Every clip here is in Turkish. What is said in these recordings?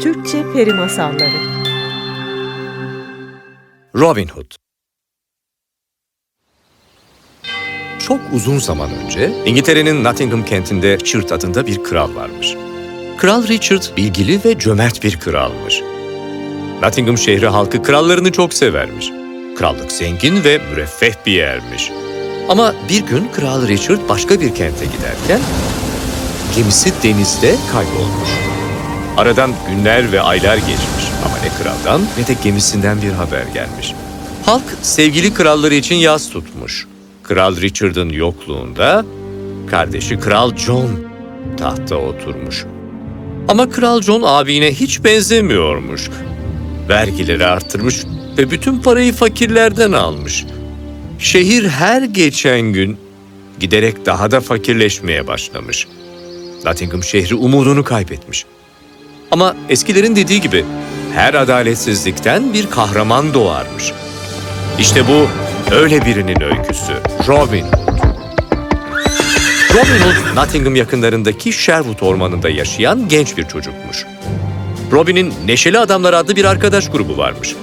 Türkçe Peri Masalları Robin Hood Çok uzun zaman önce İngiltere'nin Nottingham kentinde Richard adında bir kral varmış. Kral Richard bilgili ve cömert bir kralmış. Nottingham şehri halkı krallarını çok severmiş. Krallık zengin ve müreffeh bir yermiş. Ama bir gün Kral Richard başka bir kente giderken gemisi denizde kaybolmuş. Aradan günler ve aylar geçmiş ama ne kraldan ne de gemisinden bir haber gelmiş. Halk sevgili kralları için yas tutmuş. Kral Richard'ın yokluğunda kardeşi Kral John tahta oturmuş. Ama Kral John abine hiç benzemiyormuş. Vergileri arttırmış ve bütün parayı fakirlerden almış. Şehir her geçen gün giderek daha da fakirleşmeye başlamış. Nottingham şehri umudunu kaybetmiş. Ama eskilerin dediği gibi her adaletsizlikten bir kahraman doğarmış. İşte bu öyle birinin öyküsü. Robin. Robin Hood, Nottingham yakınlarındaki Sherwood ormanında yaşayan genç bir çocukmuş. Robin'in Neşeli Adamlar adlı bir arkadaş grubu varmış.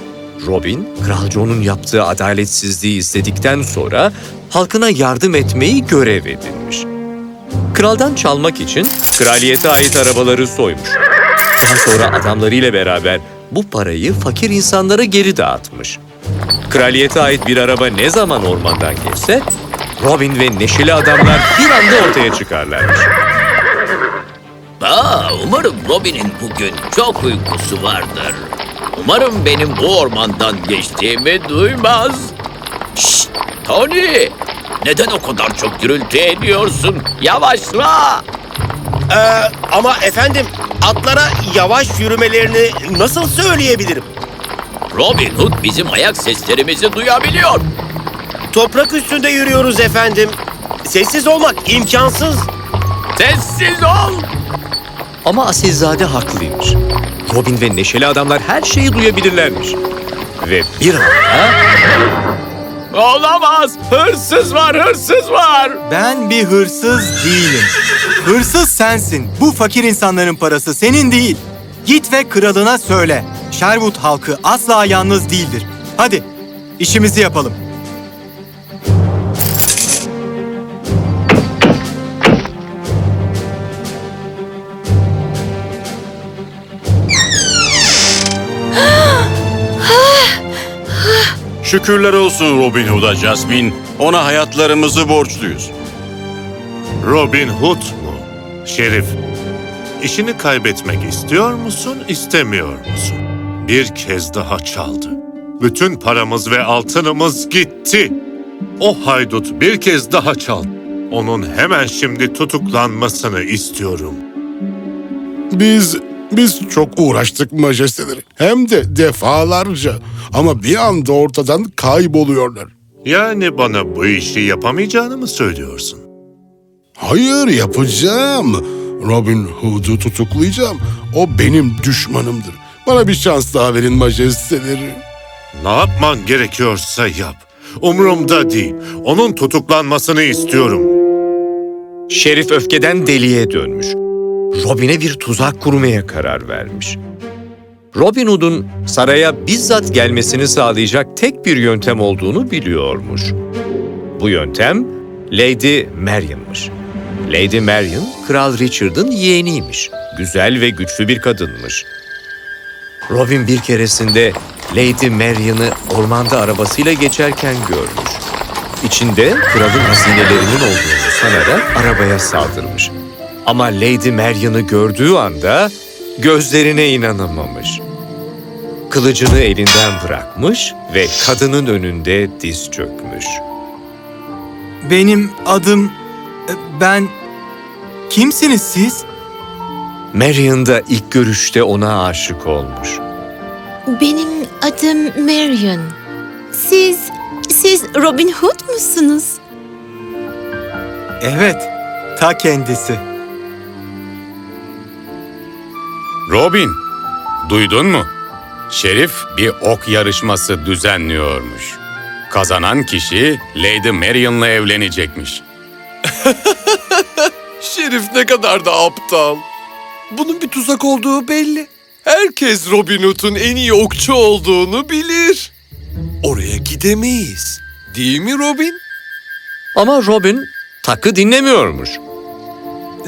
Robin, Kral John'un yaptığı adaletsizliği izledikten sonra halkına yardım etmeyi görev edinmiş. Kraldan çalmak için kraliyete ait arabaları soymuş. Daha sonra adamlarıyla beraber bu parayı fakir insanlara geri dağıtmış. Kraliyete ait bir araba ne zaman ormandan geçse, Robin ve neşeli adamlar bir anda ortaya çıkarlarmış. Aa, umarım Robin'in bugün çok uykusu vardır. Umarım benim bu ormandan geçtiğimi duymaz. Şşt, Tony! Neden o kadar çok gürültü ediyorsun? Yavaşla! Ee, ama efendim atlara yavaş yürümelerini nasıl söyleyebilirim? Robin Hood bizim ayak seslerimizi duyabiliyor. Toprak üstünde yürüyoruz efendim. Sessiz olmak imkansız. Sessiz ol! Ama Asilzade haklıymış. Robin ve neşeli adamlar her şeyi duyabilirlermiş. Ve bir anda Olamaz! Hırsız var, hırsız var! Ben bir hırsız değilim. Hırsız sensin. Bu fakir insanların parası senin değil. Git ve kralına söyle. Sherwood halkı asla yalnız değildir. Hadi işimizi yapalım. Şükürler olsun Robin Hood'a Jasmine. Ona hayatlarımızı borçluyuz. Robin Hood mu? Şerif, işini kaybetmek istiyor musun, istemiyor musun? Bir kez daha çaldı. Bütün paramız ve altınımız gitti. O haydut bir kez daha çaldı. Onun hemen şimdi tutuklanmasını istiyorum. Biz biz çok uğraştık majesteleri. Hem de defalarca. Ama bir anda ortadan kayboluyorlar. Yani bana bu işi yapamayacağını mı söylüyorsun? Hayır yapacağım. Robin Hood'u tutuklayacağım. O benim düşmanımdır. Bana bir şans daha verin majesteleri. Ne yapman gerekiyorsa yap. Umurumda değil. Onun tutuklanmasını istiyorum. Şerif öfkeden deliye dönmüş. Robin'e bir tuzak kurmaya karar vermiş. Robin Hood'un saraya bizzat gelmesini sağlayacak tek bir yöntem olduğunu biliyormuş. Bu yöntem Lady Marian'mış. Lady Marian, Kral Richard'ın yeğeniymiş. Güzel ve güçlü bir kadınmış. Robin bir keresinde Lady Marian'ı ormanda arabasıyla geçerken görmüş. İçinde kralın hazinelerinin olduğunu sanarak arabaya saldırmış. Ama Lady Marian'ı gördüğü anda gözlerine inanamamış. Kılıcını elinden bırakmış ve kadının önünde diz çökmüş. Benim adım... e, Ben... Kimsiniz siz? Marian da ilk görüşte ona aşık olmuş. Benim adım Marion. Siz, siz Robin Hood musunuz? Evet, ta kendisi. Robin, duydun mu? Şerif bir ok yarışması düzenliyormuş. Kazanan kişi Lady Marian'la evlenecekmiş. Şerif ne kadar da aptal. Bunun bir tuzak olduğu belli. Herkes Robin Hood'un en iyi okçu olduğunu bilir. Oraya gidemeyiz. Değil mi Robin? Ama Robin takı dinlemiyormuş.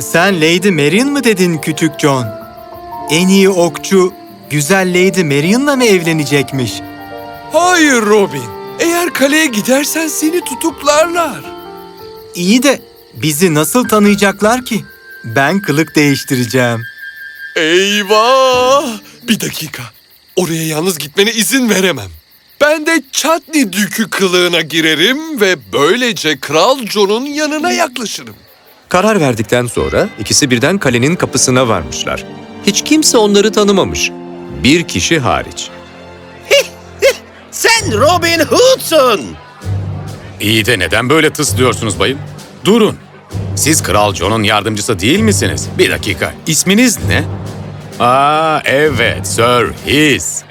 Sen Lady Marion mı dedin küçük John? En iyi okçu güzel Lady Marion'la mı evlenecekmiş? Hayır Robin. Eğer kaleye gidersen seni tutuklarlar. İyi de bizi nasıl tanıyacaklar ki? Ben kılık değiştireceğim. Eyvah! Bir dakika. Oraya yalnız gitmene izin veremem. Ben de Chutney Dükü kılığına girerim ve böylece Kral John'un yanına yaklaşırım. Karar verdikten sonra ikisi birden kalenin kapısına varmışlar. Hiç kimse onları tanımamış. Bir kişi hariç. Sen Robin Hood'sun. İyi de neden böyle tıslıyorsunuz bayım? Durun. Siz Kral John'un yardımcısı değil misiniz? Bir dakika. İsminiz ne? Aa evet Sir His.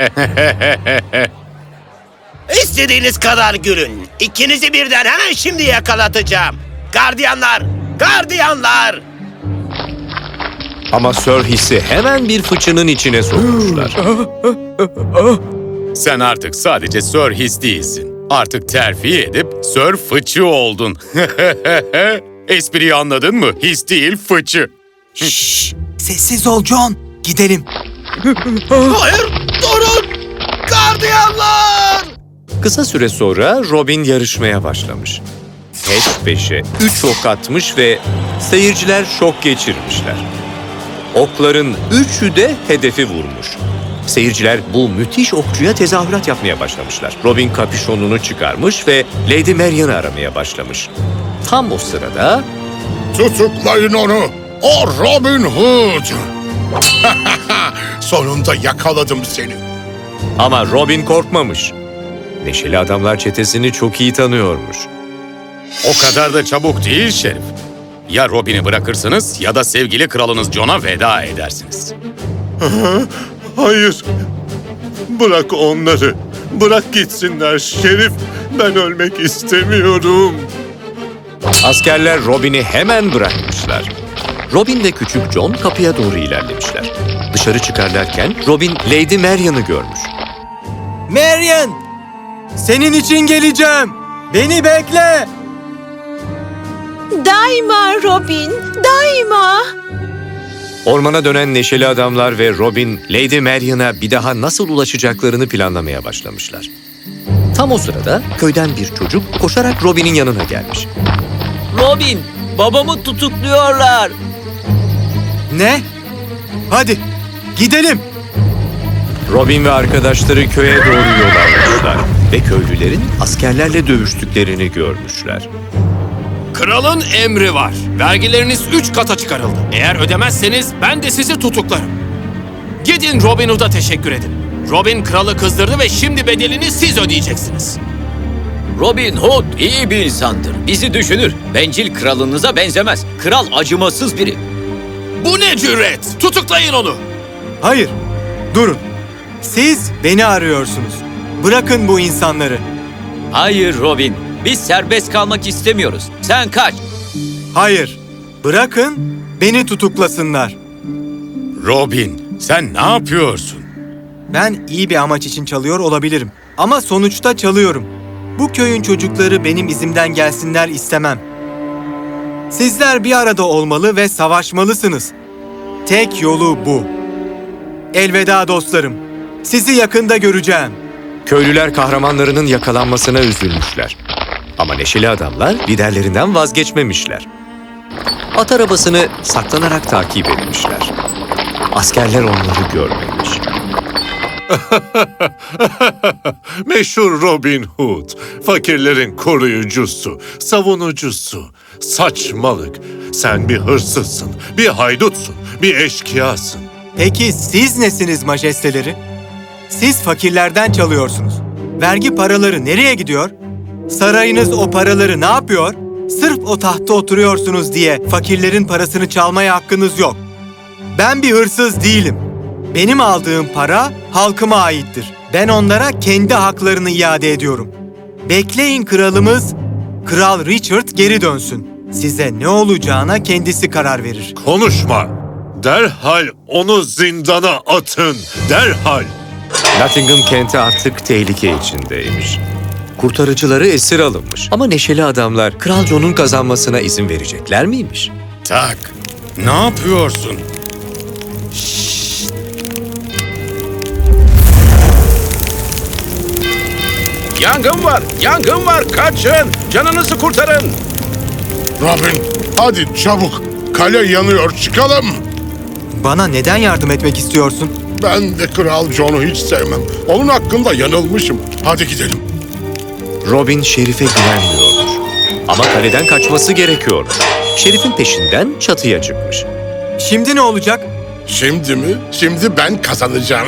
İstediğiniz kadar gülün. İkinizi birden hemen şimdi yakalatacağım. Gardiyanlar! Gardiyanlar! Ama Sir Hiss'i hemen bir fıçının içine sokmuşlar. Sen artık sadece Sir His değilsin. Artık terfi edip Sir Fıçı oldun. Espriyi anladın mı? His değil fıçı. Sessiz ol John. Gidelim. Hayır! Durun! Gardiyanlar! Kısa süre sonra Robin yarışmaya başlamış. Peş peşe üç ok atmış ve seyirciler şok geçirmişler. Okların üçü de hedefi vurmuş. Seyirciler bu müthiş okçuya tezahürat yapmaya başlamışlar. Robin kapüşonunu çıkarmış ve Lady Marian'ı aramaya başlamış. Tam o sırada Tutuklayın onu. O Robin Hood. Sonunda yakaladım seni. ama Robin korkmamış. Neşeli Adamlar çetesini çok iyi tanıyormuş. O kadar da çabuk değil Şerif. Ya Robin'i bırakırsınız ya da sevgili kralınız John'a veda edersiniz. Hayır. Bırak onları. Bırak gitsinler Şerif. Ben ölmek istemiyorum. Askerler Robin'i hemen bırakmışlar. Robin ve küçük John kapıya doğru ilerlemişler. Dışarı çıkarlarken Robin Lady Marian'ı görmüş. Marion! Senin için geleceğim. Beni bekle. Daima Robin, daima. Ormana dönen neşeli adamlar ve Robin, Lady Marian'a bir daha nasıl ulaşacaklarını planlamaya başlamışlar. Tam o sırada köyden bir çocuk koşarak Robin'in yanına gelmiş. Robin, babamı tutukluyorlar. Ne? Hadi gidelim. Robin ve arkadaşları köye doğru yol almışlar ve köylülerin askerlerle dövüştüklerini görmüşler. Kralın emri var. Vergileriniz üç kata çıkarıldı. Eğer ödemezseniz ben de sizi tutuklarım. Gidin Robin Hood'a teşekkür edin. Robin kralı kızdırdı ve şimdi bedelini siz ödeyeceksiniz. Robin Hood iyi bir insandır. Bizi düşünür. Bencil kralınıza benzemez. Kral acımasız biri. Bu ne cüret? Tutuklayın onu. Hayır. Durun. Siz beni arıyorsunuz. Bırakın bu insanları. Hayır Robin, biz serbest kalmak istemiyoruz. Sen kaç. Hayır. Bırakın beni tutuklasınlar. Robin, sen ne yapıyorsun? Ben iyi bir amaç için çalıyor olabilirim. Ama sonuçta çalıyorum. Bu köyün çocukları benim izimden gelsinler istemem. Sizler bir arada olmalı ve savaşmalısınız. Tek yolu bu. Elveda dostlarım. Sizi yakında göreceğim. Köylüler kahramanlarının yakalanmasına üzülmüşler. Ama neşeli adamlar liderlerinden vazgeçmemişler. At arabasını saklanarak takip etmişler. Askerler onları görmemiş. Meşhur Robin Hood. Fakirlerin koruyucusu, savunucusu. Saçmalık. Sen bir hırsızsın, bir haydutsun, bir eşkıyasın. Peki siz nesiniz majesteleri? Siz fakirlerden çalıyorsunuz. Vergi paraları nereye gidiyor? Sarayınız o paraları ne yapıyor? Sırf o tahtta oturuyorsunuz diye fakirlerin parasını çalmaya hakkınız yok. Ben bir hırsız değilim. Benim aldığım para halkıma aittir. Ben onlara kendi haklarını iade ediyorum. Bekleyin kralımız, Kral Richard geri dönsün. Size ne olacağına kendisi karar verir. Konuşma. Derhal onu zindana atın. Derhal. Nottingham kenti artık tehlike içindeymiş. Kurtarıcıları esir alınmış. Ama neşeli adamlar Kral John'un kazanmasına izin verecekler miymiş? Tak. Ne yapıyorsun? Yangın var, yangın var. Kaçın, canınızı kurtarın. Robin hadi çabuk. Kale yanıyor çıkalım. Bana neden yardım etmek istiyorsun? Ben de Kral John'u hiç sevmem. Onun hakkında yanılmışım. Hadi gidelim. Robin Şerif'e güvenmiyormuş. Ama kaleden kaçması gerekiyormuş. Şerif'in peşinden çatıya çıkmış. Şimdi ne olacak? Şimdi mi? Şimdi ben kazanacağım.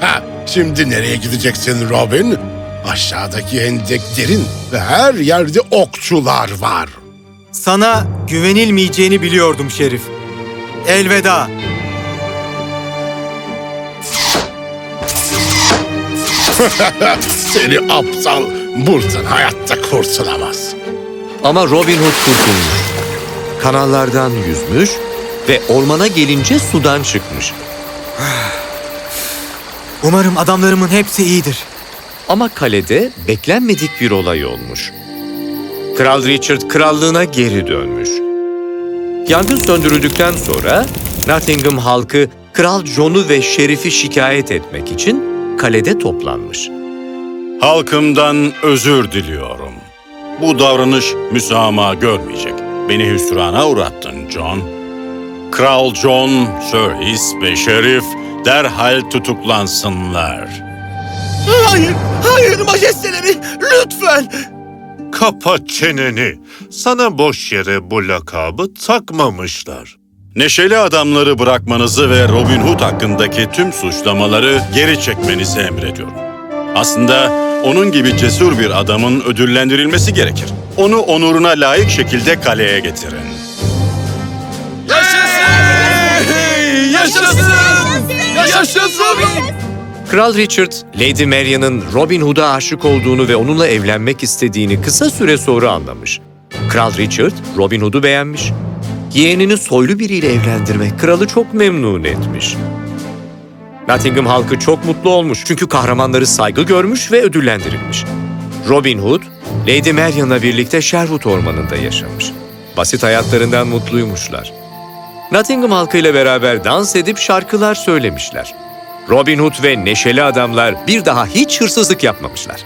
Şimdi nereye gideceksin Robin? Aşağıdaki hendek derin ve her yerde okçular var. Sana güvenilmeyeceğini biliyordum Şerif. Elveda. Seni aptal. Buradan hayatta kurtulamaz. Ama Robin Hood kurtulmuş. Kanallardan yüzmüş ve ormana gelince sudan çıkmış. Umarım adamlarımın hepsi iyidir. Ama kalede beklenmedik bir olay olmuş. Kral Richard krallığına geri dönmüş. Yangın söndürüldükten sonra Nottingham halkı Kral John'u ve Şerif'i şikayet etmek için kalede toplanmış. Halkımdan özür diliyorum. Bu davranış müsamaha görmeyecek. Beni hüsrana uğrattın John. Kral John, Sir His ve Şerif derhal tutuklansınlar. Hayır, hayır majesteleri, lütfen. Kapa çeneni. Sana boş yere bu lakabı takmamışlar. Neşeli adamları bırakmanızı ve Robin Hood hakkındaki tüm suçlamaları geri çekmenizi emrediyorum. Aslında onun gibi cesur bir adamın ödüllendirilmesi gerekir. Onu onuruna layık şekilde kaleye getirin. Yaşasın! Yaşasın Robin! Kral Richard, Lady Marian'ın Robin Hood'a aşık olduğunu ve onunla evlenmek istediğini kısa süre sonra anlamış. Kral Richard, Robin Hood'u beğenmiş. Yeğenini soylu biriyle evlendirmek kralı çok memnun etmiş. Nottingham halkı çok mutlu olmuş çünkü kahramanları saygı görmüş ve ödüllendirilmiş. Robin Hood, Lady Marian'la birlikte Sherwood Ormanı'nda yaşamış. Basit hayatlarından mutluymuşlar. Nottingham halkıyla beraber dans edip şarkılar söylemişler. Robin Hood ve neşeli adamlar bir daha hiç hırsızlık yapmamışlar.